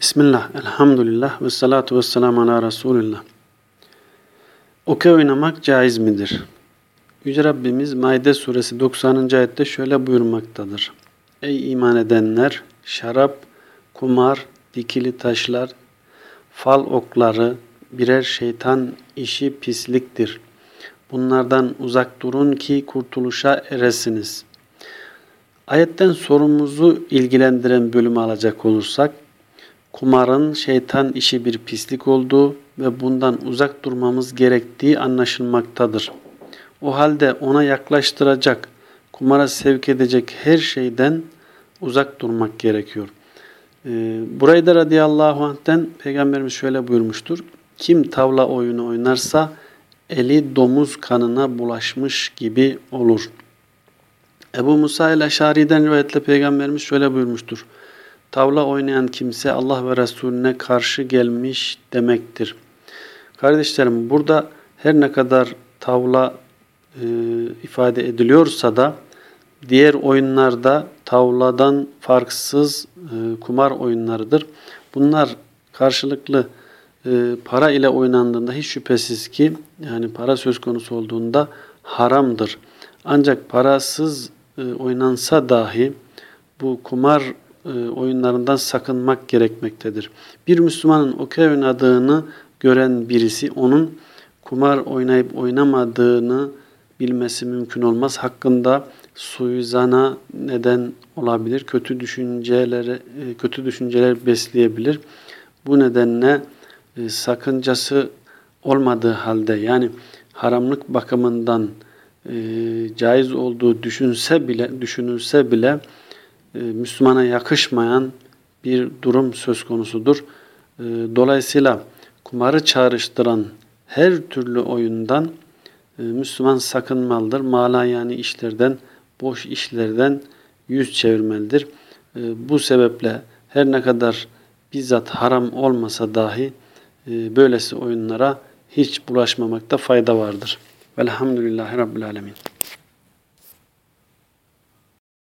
Bismillah, elhamdülillah ve salatu ve selamu ala Resulillah. Okey oynamak caiz midir? Yüce Rabbimiz Maide suresi 90. ayette şöyle buyurmaktadır. Ey iman edenler! Şarap, kumar, dikili taşlar, fal okları birer şeytan işi pisliktir. Bunlardan uzak durun ki kurtuluşa eresiniz. Ayetten sorumuzu ilgilendiren bölümü alacak olursak, kumarın şeytan işi bir pislik olduğu ve bundan uzak durmamız gerektiği anlaşılmaktadır. O halde ona yaklaştıracak, kumara sevk edecek her şeyden uzak durmak gerekiyor. Ee, burayı da radıyallahu anh'ten Peygamberimiz şöyle buyurmuştur. Kim tavla oyunu oynarsa eli domuz kanına bulaşmış gibi olur. Ebu Musa el-Eşari'den rivayetle Peygamberimiz şöyle buyurmuştur. Tavla oynayan kimse Allah ve Resulüne karşı gelmiş demektir. Kardeşlerim burada her ne kadar tavla e, ifade ediliyorsa da diğer oyunlarda tavladan farksız e, kumar oyunlarıdır. Bunlar karşılıklı e, para ile oynandığında hiç şüphesiz ki yani para söz konusu olduğunda haramdır. Ancak parasız e, oynansa dahi bu kumar oyunlarından sakınmak gerekmektedir. Bir Müslümanın okey oynadığını gören birisi onun kumar oynayıp oynamadığını bilmesi mümkün olmaz. Hakkında suizana neden olabilir. Kötü düşünceleri e, kötü düşünceler besleyebilir. Bu nedenle sakıncası olmadığı halde yani haramlık bakımından caiz olduğu düşünse bile düşünülse bile e, Müslümana yakışmayan bir durum söz konusudur. E, dolayısıyla kumarı çağrıştıran her türlü oyundan e, Müslüman sakınmalıdır. Mala yani işlerden, boş işlerden yüz çevirmelidir. Bu sebeple her ne kadar bizzat haram olmasa dahi böylesi oyunlara hiç bulaşmamakta fayda vardır. Velhamdülillahi Rabbil Alemin.